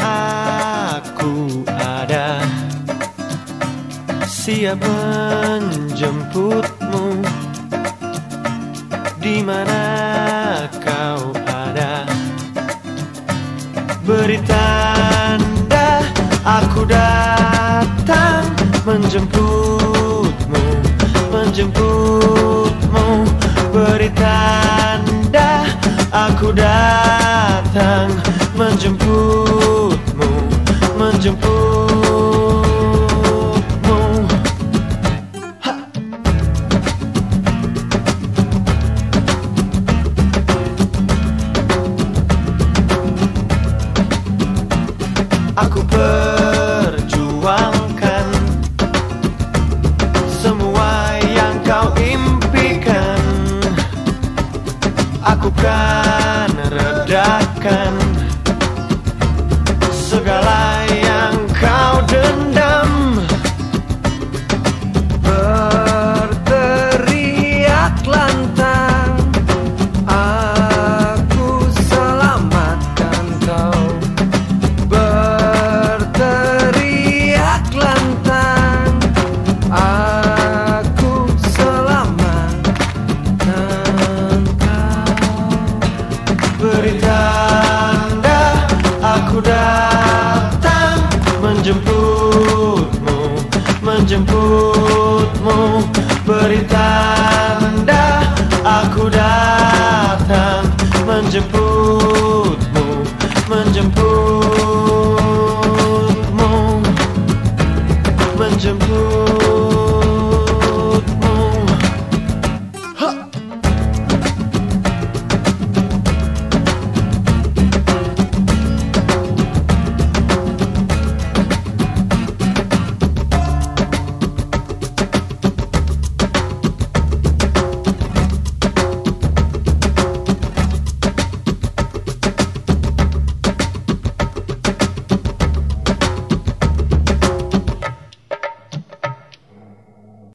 aku ada. Siap menjemputmu. Di mana kau ada? Beri tanda aku datang menjemputmu Menjemputmu. Beri tanda aku datang menjemputmu. Aku perjuangkan Semua yang kau impikan. Aku kan redakan beri tanda Aku datang menjemputmu Menjemputmu. Beri tanda Aku datang menjemputmu Menjemputmu.